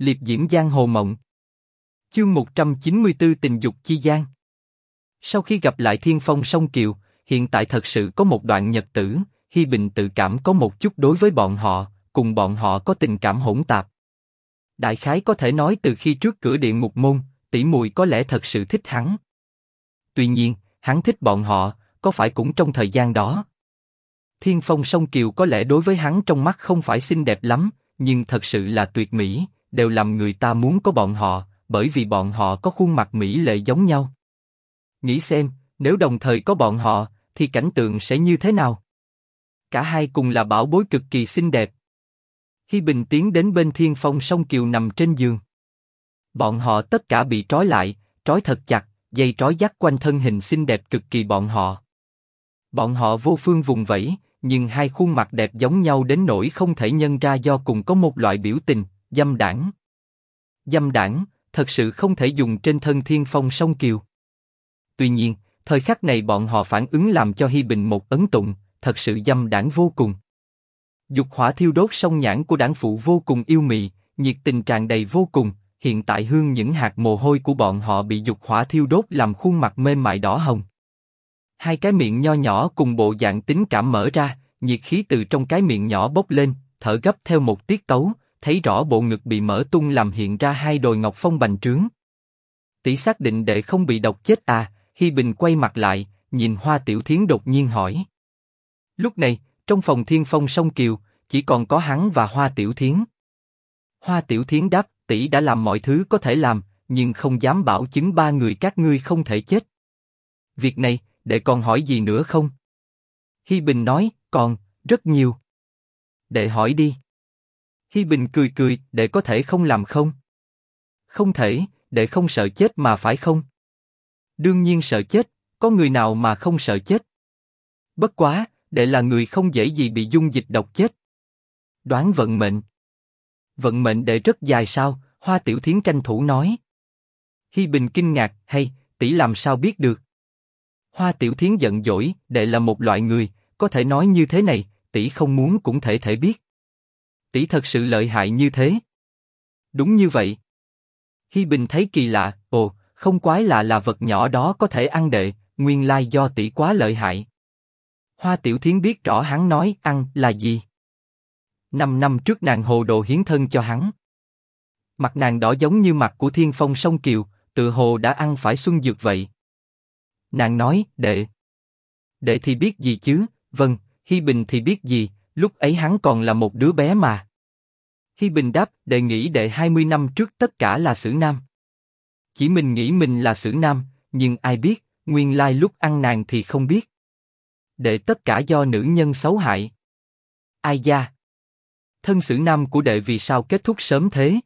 liệp diễm giang hồ mộng. Chương 194 tình dục chi gian. Sau khi gặp lại Thiên Phong Song Kiều, hiện tại thật sự có một đoạn nhật tử, Hi Bình tự cảm có một chút đối với bọn họ, cùng bọn họ có tình cảm hỗn tạp. Đại khái có thể nói từ khi trước cửa điện mục môn, tỷ mùi có lẽ thật sự thích hắn. Tuy nhiên, hắn thích bọn họ, có phải cũng trong thời gian đó. Thiên Phong Song Kiều có lẽ đối với hắn trong mắt không phải xinh đẹp lắm, nhưng thật sự là tuyệt mỹ, đều làm người ta muốn có bọn họ, bởi vì bọn họ có khuôn mặt mỹ lệ giống nhau. Nghĩ xem, nếu đồng thời có bọn họ, thì cảnh tượng sẽ như thế nào? Cả hai cùng là bảo bối cực kỳ xinh đẹp. Hi Bình tiến đến bên Thiên Phong Song Kiều nằm trên giường. Bọn họ tất cả bị trói lại, trói thật chặt, dây trói dắt quanh thân hình xinh đẹp cực kỳ bọn họ. Bọn họ vô phương vùng vẫy, nhưng hai khuôn mặt đẹp giống nhau đến nỗi không thể nhân ra do cùng có một loại biểu tình, dâm đảng. Dâm đảng, thật sự không thể dùng trên thân Thiên Phong Song Kiều. Tuy nhiên, thời khắc này bọn họ phản ứng làm cho Hi Bình một ấn tụng, thật sự dâm đảng vô cùng. Dục hỏa thiêu đốt sông nhãn của đảng phụ vô cùng yêu mị, nhiệt tình tràn đầy vô cùng. Hiện tại hương những hạt mồ hôi của bọn họ bị dục hỏa thiêu đốt làm khuôn mặt mê mại đỏ hồng. Hai cái miệng nho nhỏ cùng bộ dạng tính cảm mở ra, nhiệt khí từ trong cái miệng nhỏ bốc lên, thở gấp theo một tiết tấu, thấy rõ bộ ngực bị mở tung làm hiện ra hai đồi ngọc phong bành trướng. Tỷ xác định để không bị độc chết à? Hi Bình quay mặt lại, nhìn Hoa Tiểu Thiến đột nhiên hỏi. Lúc này, trong phòng Thiên Phong Song Kiều, chỉ còn có hắn và Hoa Tiểu Thiến. Hoa Tiểu Thiến đáp, tỷ đã làm mọi thứ có thể làm, nhưng không dám bảo chứng ba người các ngươi không thể chết. Việc này, để còn hỏi gì nữa không? Hi Bình nói, còn, rất nhiều. Để hỏi đi. Hi Bình cười cười, để có thể không làm không? Không thể, để không sợ chết mà phải không? Đương nhiên sợ chết, có người nào mà không sợ chết? Bất quá, đệ là người không dễ gì bị dung dịch độc chết. Đoán vận mệnh. Vận mệnh đệ rất dài sao? Hoa Tiểu Thiến tranh thủ nói. Hi Bình kinh ngạc, hay tỷ làm sao biết được? Hoa Tiểu Thiến giận dỗi, đệ là một loại người, có thể nói như thế này, tỷ không muốn cũng thể thể biết. Tỷ thật sự lợi hại như thế. Đúng như vậy. Hi Bình thấy kỳ lạ, ồ, không quái lạ là vật nhỏ đó có thể ăn đệ, nguyên lai do tỷ quá lợi hại. Hoa Tiểu Thiến biết rõ hắn nói ăn là gì. Năm năm trước nàng hồ đồ hiến thân cho hắn. Mặt nàng đỏ giống như mặt của Thiên Phong sông Kiều, tự hồ đã ăn phải xuân dược vậy. Nàng nói, đệ. Đệ thì biết gì chứ, vâng, Hi Bình thì biết gì, lúc ấy hắn còn là một đứa bé mà. Hi Bình đáp, đệ nghĩ đệ 20 năm trước tất cả là xử nam. Chỉ mình nghĩ mình là xử nam, nhưng ai biết, nguyên lai lúc ăn nàng thì không biết. Đệ tất cả do nữ nhân xấu hại. Ai da? Thân xử nam của đệ vì sao kết thúc sớm thế?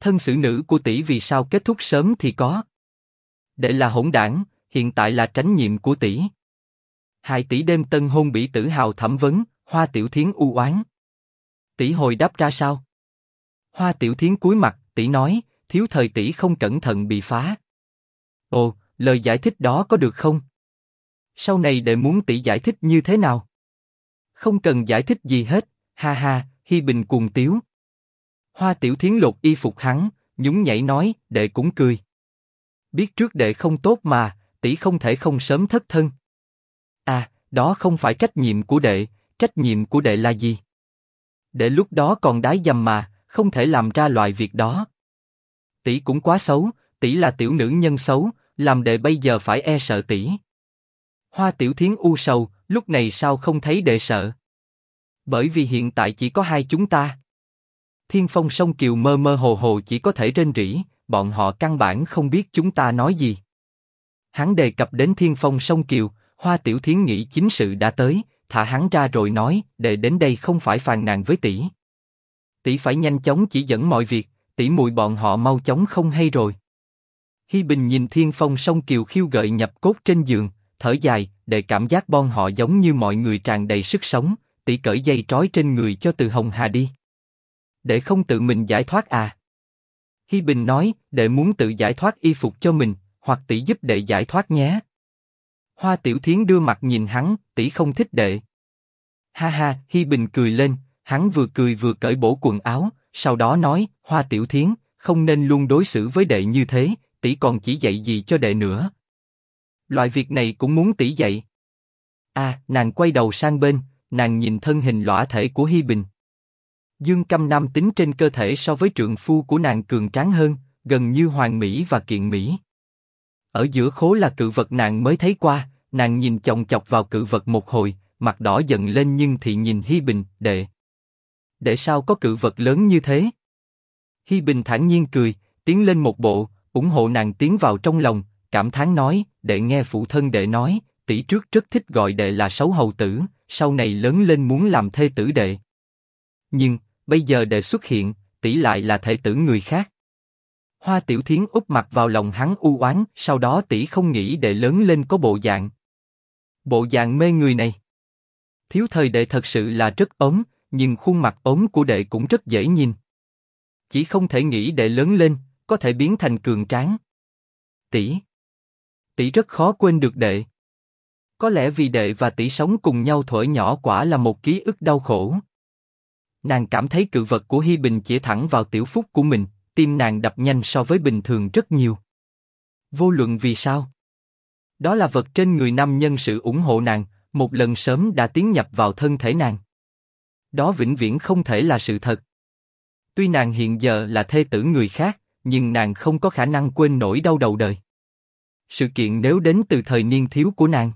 Thân xử nữ của tỷ vì sao kết thúc sớm thì có? Đệ là hỗn đảng, hiện tại là tránh nhiệm của tỷ. Hai tỷ đêm tân hôn bị tử hào thẩm vấn, Hoa Tiểu Thiến u oán. Tỷ hồi đáp ra sao? Hoa Tiểu Thiến cúi mặt, tỷ nói, thiếu thời tỷ không cẩn thận bị phá. Ồ, lời giải thích đó có được không? Sau này đệ muốn tỷ giải thích như thế nào? Không cần giải thích gì hết, ha ha, Hi Bình cuồng tiếu. Hoa Tiểu Thiến lột y phục hắn, nhún nhảy nói, đệ cũng cười. Biết trước đệ không tốt mà, tỷ không thể không sớm thất thân. À, đó không phải trách nhiệm của đệ, trách nhiệm của đệ là gì? Đệ lúc đó còn đái dầm mà, không thể làm ra loại việc đó. Tỷ cũng quá xấu, tỷ là tiểu nữ nhân xấu, làm đệ bây giờ phải e sợ tỷ. Hoa Tiểu Thiến u sầu, lúc này sao không thấy đệ sợ? Bởi vì hiện tại chỉ có hai chúng ta. Thiên Phong sông Kiều mơ mơ hồ hồ chỉ có thể rên rỉ, bọn họ căn bản không biết chúng ta nói gì. Hắn đề cập đến Thiên Phong sông Kiều, Hoa Tiểu Thiến nghĩ chính sự đã tới, thả hắn ra rồi nói, đệ đến đây không phải phàn nàn với tỷ. Tỷ phải nhanh chóng chỉ dẫn mọi việc, tỷ mùi bọn họ mau chóng không hay rồi. Hi Bình nhìn Thiên Phong Song Kiều khiêu gợi nhập cốt trên giường, thở dài, để cảm giác bọn họ giống như mọi người tràn đầy sức sống, tỷ cởi dây trói trên người cho Từ Hồng Hà đi. Để không tự mình giải thoát à? Hi Bình nói, đệ muốn tự giải thoát y phục cho mình, hoặc tỷ giúp đệ giải thoát nhé. Hoa Tiểu Thiến đưa mặt nhìn hắn, tỷ không thích đệ. Ha ha, Hi Bình cười lên, hắn vừa cười vừa cởi bổ quần áo, sau đó nói, Hoa Tiểu Thiến, không nên luôn đối xử với đệ như thế, tỷ còn chỉ dạy gì cho đệ nữa. Loại việc này cũng muốn tỷ dạy. À, nàng quay đầu sang bên, nàng nhìn thân hình lõa thể của Hi Bình. Dương Căm Nam tính trên cơ thể so với trượng phu của nàng cường tráng hơn, gần như hoàn mỹ và kiện mỹ. Ở giữa khố là cự vật nàng mới thấy qua, nàng nhìn chòng chọc vào cự vật một hồi, mặt đỏ dần lên nhưng thì nhìn Hi Bình, đệ. Đệ sao có cự vật lớn như thế? Hi Bình thản nhiên cười, tiến lên một bộ, ủng hộ nàng tiến vào trong lòng, cảm thán nói, đệ nghe phụ thân đệ nói, tỷ trước rất thích gọi đệ là xấu hầu tử, sau này lớn lên muốn làm thê tử đệ. Nhưng, bây giờ đệ xuất hiện, tỷ lại là thể tử người khác. Hoa Tiểu Thiến úp mặt vào lòng hắn u oán, sau đó tỷ không nghĩ đệ lớn lên có bộ dạng. Bộ dạng mê người này. Thiếu thời đệ thật sự là rất ốm, nhưng khuôn mặt ốm của đệ cũng rất dễ nhìn. Chỉ không thể nghĩ đệ lớn lên, có thể biến thành cường tráng. Tỷ, tỷ rất khó quên được đệ. Có lẽ vì đệ và tỷ sống cùng nhau thuở nhỏ quả là một ký ức đau khổ. Nàng cảm thấy cự vật của Hi Bình chỉ thẳng vào tiểu phúc của mình, tim nàng đập nhanh so với bình thường rất nhiều. Vô luận vì sao? Đó là vật trên người nam nhân sự ủng hộ nàng, một lần sớm đã tiến nhập vào thân thể nàng. Đó vĩnh viễn không thể là sự thật. Tuy nàng hiện giờ là thê tử người khác, nhưng nàng không có khả năng quên nổi đau đầu đời. Sự kiện nếu đến từ thời niên thiếu của nàng.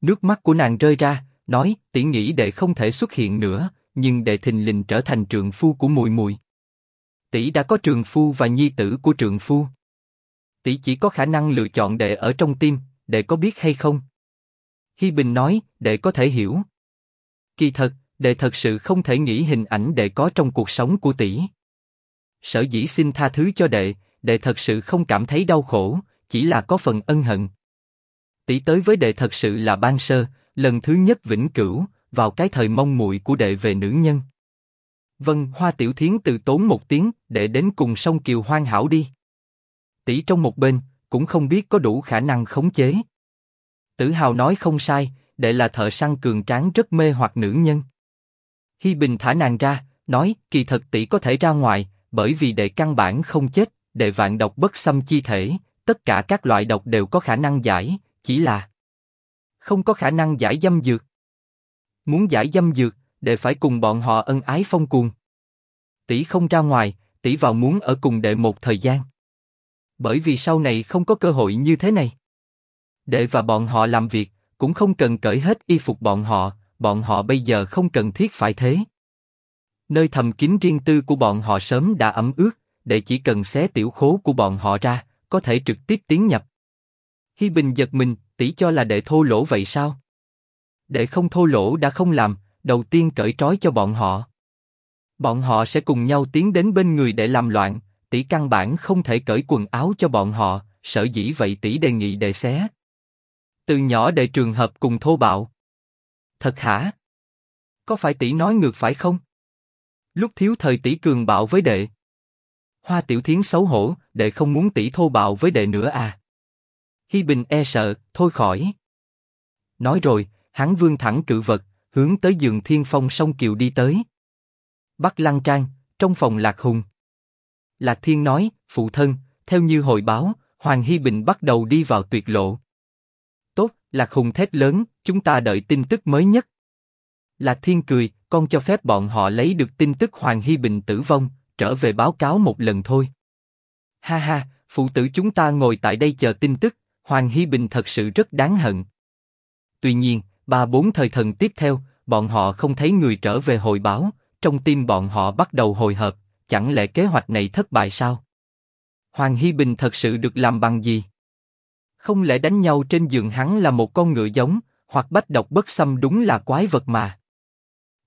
Nước mắt của nàng rơi ra, nói, tỷ nghĩ đệ không thể xuất hiện nữa, nhưng đệ thình lình trở thành trượng phu của mùi mùi. Tỷ đã có trường phu và nhi tử của trường phu. Tỷ chỉ có khả năng lựa chọn đệ ở trong tim, đệ có biết hay không? Hi Bình nói, đệ có thể hiểu. Kỳ thật, đệ thật sự không thể nghĩ hình ảnh đệ có trong cuộc sống của tỷ. Sở dĩ xin tha thứ cho đệ, đệ thật sự không cảm thấy đau khổ, chỉ là có phần ân hận. Tỷ tới với đệ thật sự là ban sơ, lần thứ nhất vĩnh cửu, vào cái thời mong muội của đệ về nữ nhân. Vâng, Hoa Tiểu Thiến từ tốn một tiếng, để đến cùng sông Kiều hoang hảo đi. Tỷ trong một bên, cũng không biết có đủ khả năng khống chế. Tử Hào nói không sai, đệ là thợ săn cường tráng rất mê hoặc nữ nhân. Hi Bình thả nàng ra, nói, kỳ thật tỷ có thể ra ngoài, bởi vì đệ căn bản không chết, đệ vạn độc bất xâm chi thể, tất cả các loại độc đều có khả năng giải, chỉ là không có khả năng giải dâm dược. Muốn giải dâm dược, đệ phải cùng bọn họ ân ái phong cuồng. Tỷ không ra ngoài, tỷ vào muốn ở cùng đệ một thời gian. Bởi vì sau này không có cơ hội như thế này. Đệ và bọn họ làm việc, cũng không cần cởi hết y phục bọn họ, bọn họ bây giờ không cần thiết phải thế. Nơi thầm kín riêng tư của bọn họ sớm đã ẩm ướt, đệ chỉ cần xé tiểu khố của bọn họ ra, có thể trực tiếp tiến nhập. Hi Bình giật mình, tỷ cho là đệ thô lỗ vậy sao? Đệ không thô lỗ đã không làm, đầu tiên cởi trói cho bọn họ. Bọn họ sẽ cùng nhau tiến đến bên người để làm loạn, tỷ căn bản không thể cởi quần áo cho bọn họ, sở dĩ vậy tỷ đề nghị đệ xé. Từ nhỏ đệ trường hợp cùng thô bạo. Thật hả? Có phải tỷ nói ngược phải không? Lúc thiếu thời tỷ cường bạo với đệ. Hoa Tiểu Thiến xấu hổ, đệ không muốn tỷ thô bạo với đệ nữa à? Hi Bình e sợ, thôi khỏi. Nói rồi, hắn vương thẳng cự vật, hướng tới giường Thiên Phong sông Kiều đi tới. Bắc Lăng Trang, trong phòng Lạc Hùng. Lạc Thiên nói, phụ thân, theo như hồi báo, Hoàng hy Bình bắt đầu đi vào tuyệt lộ. Tốt, Lạc Hùng thét lớn, chúng ta đợi tin tức mới nhất. Lạc Thiên cười, con cho phép bọn họ lấy được tin tức Hoàng hy Bình tử vong, trở về báo cáo một lần thôi. Ha ha, phụ tử chúng ta ngồi tại đây chờ tin tức, Hoàng hy Bình thật sự rất đáng hận. Tuy nhiên, ba bốn thời thần tiếp theo, bọn họ không thấy người trở về hồi báo, trong tim bọn họ bắt đầu hồi hộp, chẳng lẽ kế hoạch này thất bại sao? Hoàng Hi Bình thật sự được làm bằng gì? Không lẽ đánh nhau trên giường hắn là một con ngựa giống, hoặc bách độc bất xâm đúng là quái vật mà?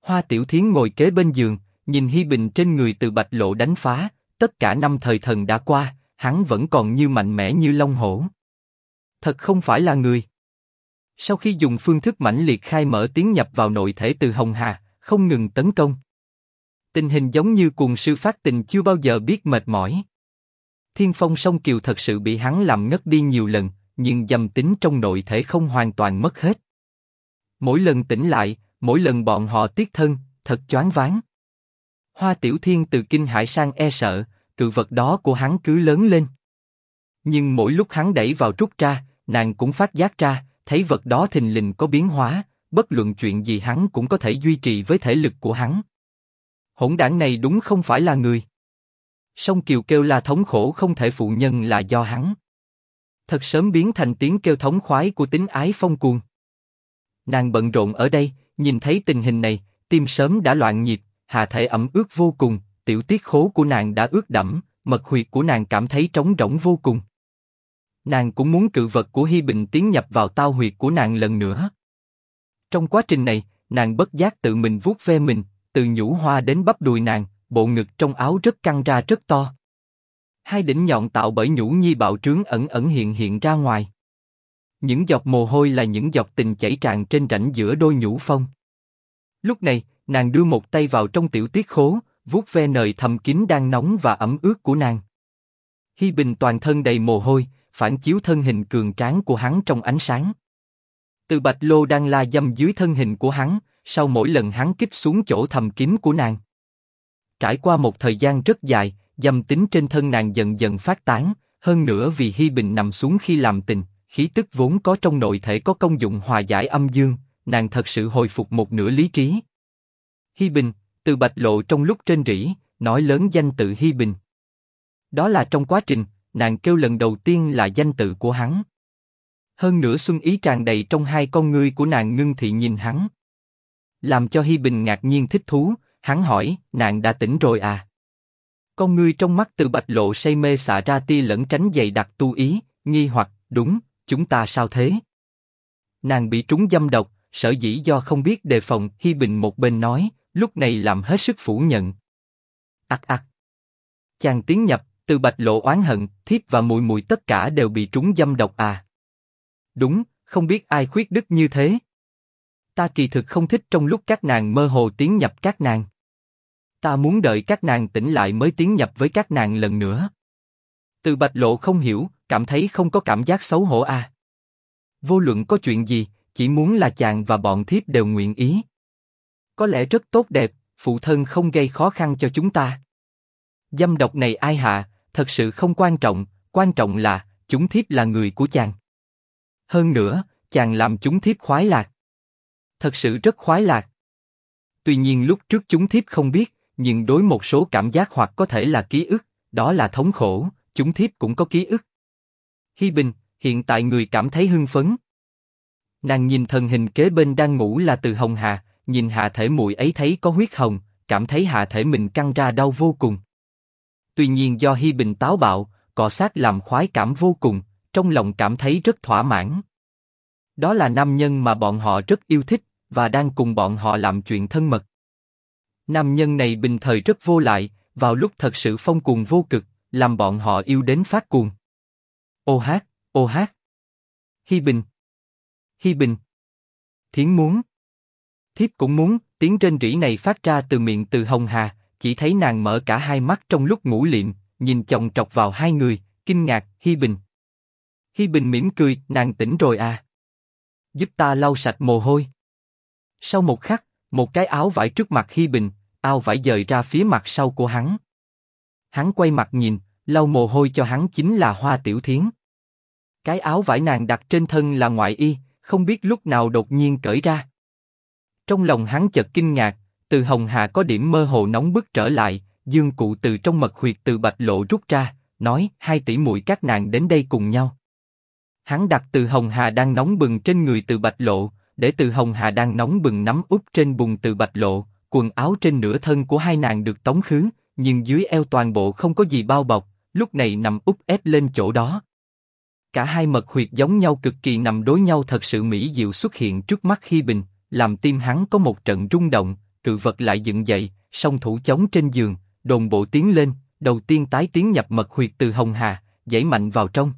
Hoa Tiểu Thiến ngồi kế bên giường, nhìn Hi Bình trên người từ bạch lộ đánh phá, tất cả năm thời thần đã qua, hắn vẫn còn như mạnh mẽ như long hổ. Thật không phải là người. Sau khi dùng phương thức mãnh liệt khai mở tiến nhập vào nội thể từ Hồng Hà, không ngừng tấn công. Tình hình giống như cuồng sư phát tình chưa bao giờ biết mệt mỏi. Thiên phong sông kiều thật sự bị hắn làm ngất đi nhiều lần, nhưng dầm tính trong nội thể không hoàn toàn mất hết. Mỗi lần tỉnh lại, mỗi lần bọn họ tiếc thân, thật choáng váng. Hoa Tiểu Thiên từ kinh hải sang e sợ, cự vật đó của hắn cứ lớn lên. Nhưng mỗi lúc hắn đẩy vào rút ra, nàng cũng phát giác ra, thấy vật đó thình lình có biến hóa, bất luận chuyện gì hắn cũng có thể duy trì với thể lực của hắn. Hỗn đảng này đúng không phải là người. Song Kiều kêu là thống khổ không thể phụ nhân là do hắn. Thật sớm biến thành tiếng kêu thống khoái của tính ái phong cuồng. Nàng bận rộn ở đây, nhìn thấy tình hình này, tim sớm đã loạn nhịp, hà thể ẩm ướt vô cùng, tiểu tiết khố của nàng đã ướt đẫm, mật huyệt của nàng cảm thấy trống rỗng vô cùng. Nàng cũng muốn cự vật của Hi Bình tiến nhập vào tao huyệt của nàng lần nữa. Trong quá trình này, nàng bất giác tự mình vuốt ve mình, từ nhũ hoa đến bắp đùi nàng, bộ ngực trong áo rất căng ra rất to. Hai đỉnh nhọn tạo bởi nhũ nhi bạo trướng ẩn ẩn hiện hiện ra ngoài. Những giọt mồ hôi là những giọt tình chảy tràn trên rãnh giữa đôi nhũ phong. Lúc này, nàng đưa một tay vào trong tiểu tiết khố, vuốt ve nơi thầm kín đang nóng và ẩm ướt của nàng. Hi Bình toàn thân đầy mồ hôi, phản chiếu thân hình cường tráng của hắn trong ánh sáng. Từ Bạch Lô đang la dâm dưới thân hình của hắn, sau mỗi lần hắn kích xuống chỗ thầm kín của nàng. Trải qua một thời gian rất dài, dâm tính trên thân nàng dần dần phát tán, hơn nữa vì Hi Bình nằm xuống khi làm tình, khí tức vốn có trong nội thể có công dụng hòa giải âm dương, nàng thật sự hồi phục một nửa lý trí. Hi Bình, từ Bạch Lộ trong lúc trên rỉ, nói lớn danh tự Hi Bình. Đó là trong quá trình, nàng kêu lần đầu tiên là danh tự của hắn. Hơn nữa xuân ý tràn đầy trong hai con ngươi của nàng ngưng thị nhìn hắn. Làm cho Hi Bình ngạc nhiên thích thú, hắn hỏi, nàng đã tỉnh rồi à? Con ngươi trong mắt từ bạch lộ say mê xả ra tia lẫn tránh dày đặc tu ý, nghi hoặc, đúng, chúng ta sao thế? Nàng bị trúng dâm độc, sở dĩ do không biết đề phòng, Hi Bình một bên nói, lúc này làm hết sức phủ nhận. Ác ác. Chàng tiến nhập, từ bạch lộ oán hận, thiếp và mùi mùi tất cả đều bị trúng dâm độc à. Đúng, không biết ai khuyết đức như thế. Ta kỳ thực không thích trong lúc các nàng mơ hồ tiến nhập các nàng. Ta muốn đợi các nàng tỉnh lại mới tiến nhập với các nàng lần nữa. Từ bạch lộ không hiểu, cảm thấy không có cảm giác xấu hổ à. Vô luận có chuyện gì, chỉ muốn là chàng và bọn thiếp đều nguyện ý. Có lẽ rất tốt đẹp, phụ thân không gây khó khăn cho chúng ta. Dâm độc này ai hạ, thật sự không quan trọng, quan trọng là chúng thiếp là người của chàng. Hơn nữa, chàng làm chúng thiếp khoái lạc. Thật sự rất khoái lạc. Tuy nhiên lúc trước chúng thiếp không biết, nhưng đối một số cảm giác hoặc có thể là ký ức, đó là thống khổ, chúng thiếp cũng có ký ức. Hi Bình, hiện tại người cảm thấy hưng phấn. Nàng nhìn thần hình kế bên đang ngủ là Từ Hồng Hà, nhìn hạ thể muội ấy thấy có huyết hồng, cảm thấy hạ thể mình căng ra đau vô cùng. Tuy nhiên do Hi Bình táo bạo, cọ sát làm khoái cảm vô cùng, trong lòng cảm thấy rất thỏa mãn. Đó là nam nhân mà bọn họ rất yêu thích và đang cùng bọn họ làm chuyện thân mật. Nam nhân này bình thời rất vô lại, vào lúc thật sự phong cuồng vô cực, làm bọn họ yêu đến phát cuồng. Ô hát, ô hát. Hi Bình. Hi Bình. Thiến muốn. Thiếp cũng muốn, tiếng trên rỉ này phát ra từ miệng từ Hồng Hà, chỉ thấy nàng mở cả hai mắt trong lúc ngủ liệm, nhìn chồng trọc vào hai người, kinh ngạc, Hi Bình. Hi Bình mỉm cười, nàng tỉnh rồi à? Giúp ta lau sạch mồ hôi. Sau một khắc, một cái áo vải trước mặt Hi Bình, ao vải dời ra phía mặt sau của hắn. Hắn quay mặt nhìn, lau mồ hôi cho hắn chính là Hoa Tiểu Thiến. Cái áo vải nàng đặt trên thân là ngoại y, không biết lúc nào đột nhiên cởi ra. Trong lòng hắn chợt kinh ngạc, từ Hồng Hà có điểm mơ hồ nóng bức trở lại, Dương Cụ từ trong mật huyệt từ Bạch Lộ rút ra, nói hai tỷ muội các nàng đến đây cùng nhau. Hắn đặt từ Hồng Hà đang nóng bừng trên người từ Bạch Lộ, để từ Hồng Hà đang nóng bừng nắm úp trên bùn từ Bạch Lộ, quần áo trên nửa thân của hai nàng được tống khứ, nhưng dưới eo toàn bộ không có gì bao bọc, lúc này nằm úp ép lên chỗ đó. Cả hai mật huyệt giống nhau cực kỳ nằm đối nhau thật sự mỹ diệu xuất hiện trước mắt khi bình, làm tim hắn có một trận rung động, cự vật lại dựng dậy, song thủ chống trên giường, đồn bộ tiến lên, đầu tiên tái tiến nhập mật huyệt từ Hồng Hà, dãy mạnh vào trong.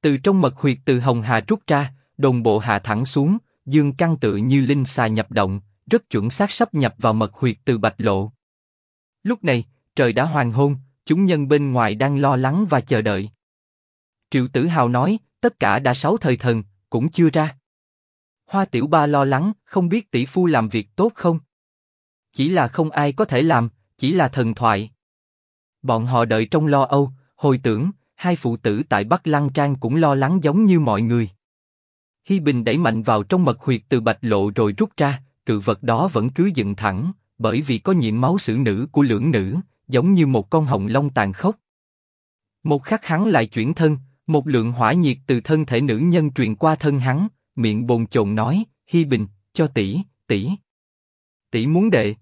Từ trong mật huyệt từ Hồng Hà rút ra, đồn bộ hạ thẳng xuống, dương căn tự như linh xà nhập động, rất chuẩn xác sắp nhập vào mật huyệt từ Bạch Lộ. Lúc này, trời đã hoàng hôn, chúng nhân bên ngoài đang lo lắng và chờ đợi. Triệu Tử Hào nói, tất cả đã sáu thời thần, cũng chưa ra. Hoa Tiểu Ba lo lắng, không biết tỷ phu làm việc tốt không? Chỉ là không ai có thể làm, chỉ là thần thoại. Bọn họ đợi trong lo âu, hồi tưởng, hai phụ tử tại Bắc Lăng Trang cũng lo lắng giống như mọi người. Hi Bình đẩy mạnh vào trong mật huyệt từ bạch lộ rồi rút ra, cự vật đó vẫn cứ dựng thẳng, bởi vì có nhiễm máu sử nữ của lưỡng nữ, giống như một con hồng long tàn khốc. Một khắc hắn lại chuyển thân, một lượng hỏa nhiệt từ thân thể nữ nhân truyền qua thân hắn, miệng bồn chồn nói, Hi Bình, cho tỷ, tỷ. Tỷ muốn đệ.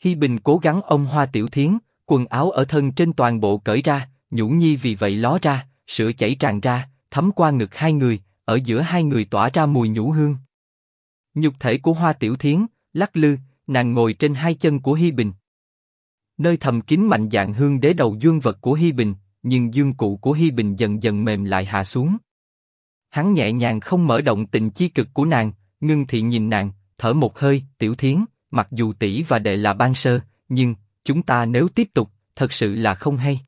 Hi Bình cố gắng ôm hoa tiểu thiến, quần áo ở thân trên toàn bộ cởi ra, nhũ nhi vì vậy ló ra, sữa chảy tràn ra, thấm qua ngực hai người, ở giữa hai người tỏa ra mùi nhũ hương. Nhục thể của hoa tiểu thiến, lắc lư, nàng ngồi trên hai chân của Hi Bình. Nơi thầm kín mạnh dạng hương đế đầu dương vật của Hi Bình, nhưng dương cụ của Hi Bình dần dần mềm lại hạ xuống. Hắn nhẹ nhàng không mở động tình chi cực của nàng, ngưng thị nhìn nàng, thở một hơi, tiểu thiến, mặc dù tỷ và đệ là ban sơ, nhưng chúng ta nếu tiếp tục, thật sự là không hay.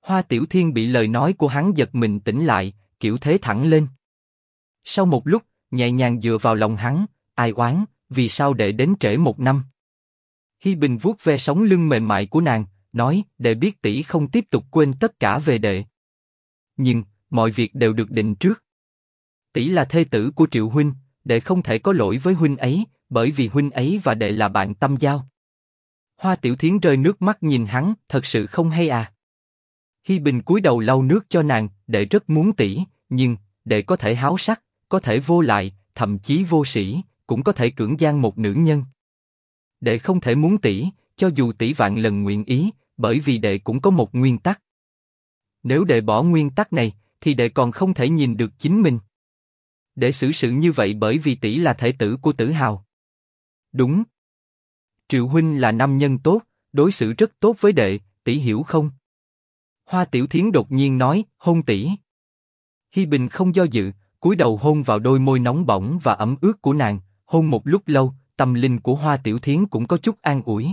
Hoa Tiểu Thiên bị lời nói của hắn giật mình tỉnh lại, kiểu thế thẳng lên. Sau một lúc, nhẹ nhàng dựa vào lòng hắn, ai oán, vì sao đệ đến trễ một năm? Hi Bình vuốt ve sống lưng mềm mại của nàng, nói, đệ biết tỷ không tiếp tục quên tất cả về đệ. Nhưng mọi việc đều được định trước. Tỷ là thê tử của Triệu huynh, đệ không thể có lỗi với huynh ấy, bởi vì huynh ấy và đệ là bạn tâm giao. Hoa Tiểu Thiến rơi nước mắt nhìn hắn, thật sự không hay à? Hi Bình cúi đầu lau nước cho nàng, đệ rất muốn tỷ, nhưng đệ có thể háo sắc, có thể vô lại, thậm chí vô sĩ, cũng có thể cưỡng gian một nữ nhân. Đệ không thể muốn tỷ, cho dù tỷ vạn lần nguyện ý, bởi vì đệ cũng có một nguyên tắc. Nếu đệ bỏ nguyên tắc này, thì đệ còn không thể nhìn được chính mình để xử sự như vậy bởi vì tỷ là thể tử của Tử Hào. Đúng. Triệu huynh là nam nhân tốt, đối xử rất tốt với đệ, tỷ hiểu không? Hoa Tiểu Thiến đột nhiên nói, hôn tỷ. Hi Bình không do dự, cúi đầu hôn vào đôi môi nóng bỏng và ẩm ướt của nàng, hôn một lúc lâu, tâm linh của Hoa Tiểu Thiến cũng có chút an ủi.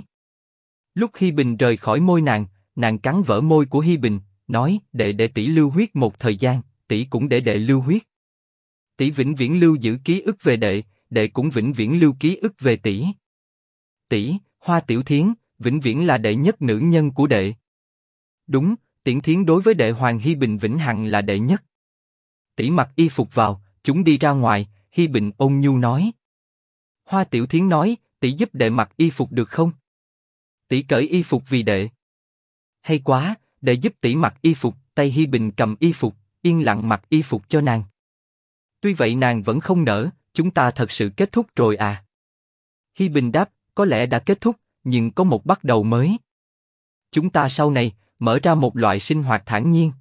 Lúc Hi Bình rời khỏi môi nàng, nàng cắn vỡ môi của Hi Bình, nói, đệ để tỷ lưu huyết một thời gian, tỷ cũng để đệ lưu huyết. Tỷ vĩnh viễn lưu giữ ký ức về đệ, đệ cũng vĩnh viễn lưu ký ức về tỷ. Tỷ, Hoa Tiểu Thiến, vĩnh viễn là đệ nhất nữ nhân của đệ. Đúng, Tiễn Thiến đối với đệ Hoàng Hi Bình vĩnh hằng là đệ nhất. Tỷ mặc y phục vào, chúng đi ra ngoài, Hi Bình ôn nhu nói. Hoa Tiểu Thiến nói, tỷ giúp đệ mặc y phục được không? Tỷ cởi y phục vì đệ. Hay quá, đệ giúp tỷ mặc y phục, tay Hi Bình cầm y phục, yên lặng mặc y phục cho nàng. Tuy vậy nàng vẫn không nở. chúng ta thật sự kết thúc rồi à? Hi Bình đáp, có lẽ đã kết thúc, nhưng có một bắt đầu mới. Chúng ta sau này mở ra một loại sinh hoạt thản nhiên.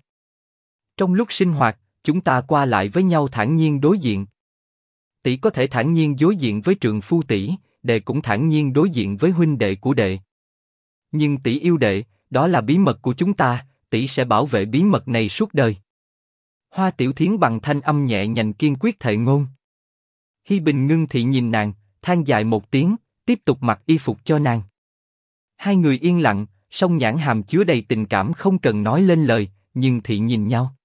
Trong lúc sinh hoạt, chúng ta qua lại với nhau thản nhiên đối diện. Tỷ có thể thản nhiên đối diện với trường phu tỷ, đệ cũng thản nhiên đối diện với huynh đệ của đệ. Nhưng tỷ yêu đệ, đó là bí mật của chúng ta, tỷ sẽ bảo vệ bí mật này suốt đời. Hoa Tiểu Thiến bằng thanh âm nhẹ nhành kiên quyết thệ ngôn. Hi Bình ngưng thị nhìn nàng, than dài một tiếng, tiếp tục mặc y phục cho nàng. Hai người yên lặng, song nhãn hàm chứa đầy tình cảm không cần nói lên lời, nhưng thị nhìn nhau.